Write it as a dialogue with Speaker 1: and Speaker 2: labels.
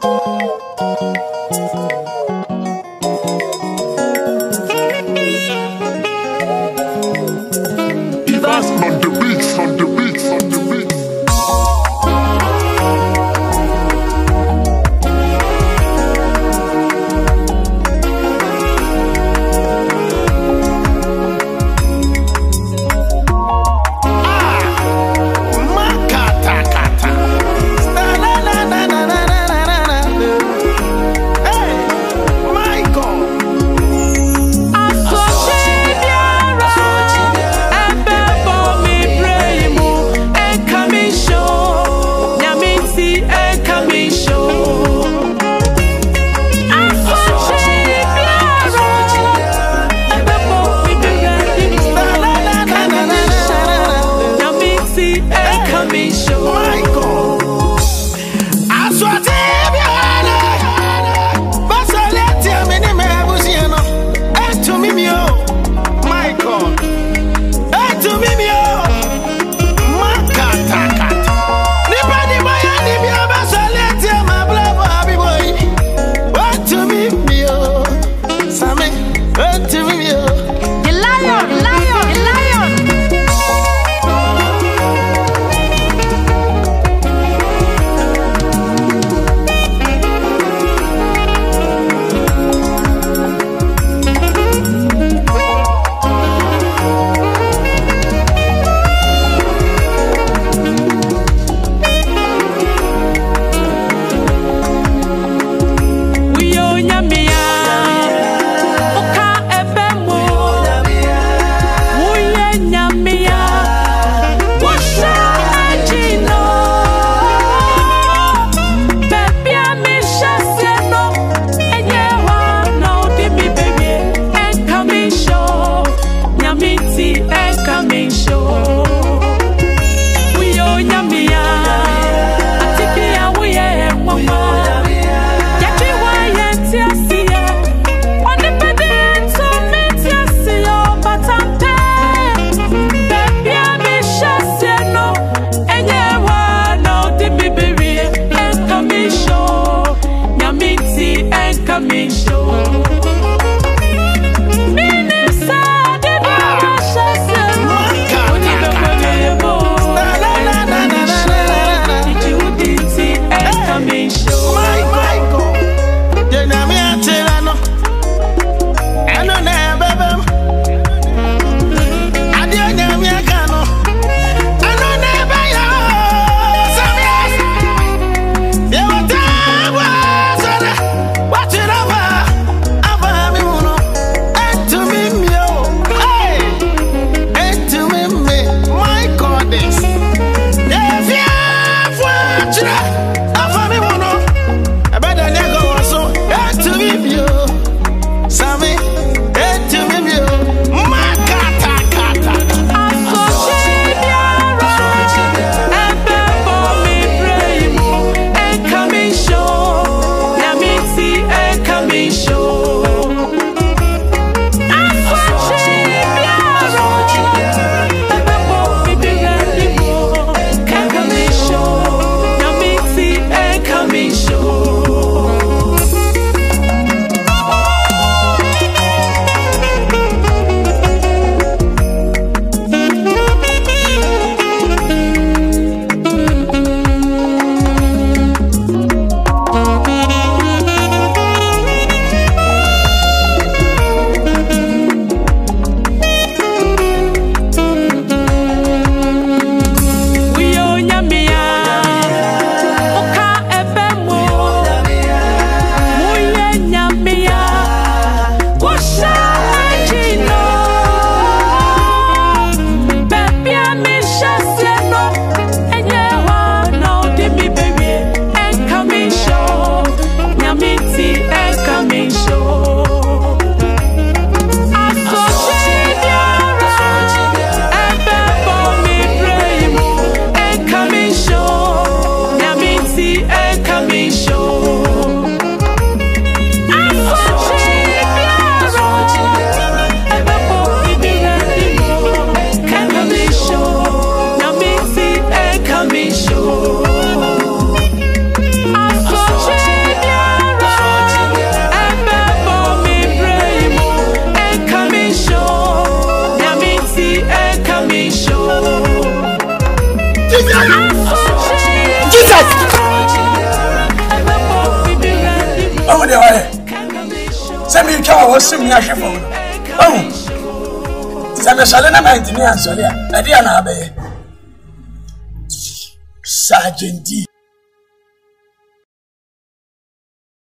Speaker 1: Thank you. Jesus. Ọwọ́ de ọ̀rẹ́,
Speaker 2: sẹ́mi ìkẹ́ wà wọ́n sùn mí ahwẹ́ fún mi. Ọ̀hún, sẹ́mi
Speaker 1: sọ̀lẹ́ náà máa ń tì ní àǹsọ̀lẹ́ à, ẹ̀dí àná abẹ́yẹ. Sàjẹ̀ndì.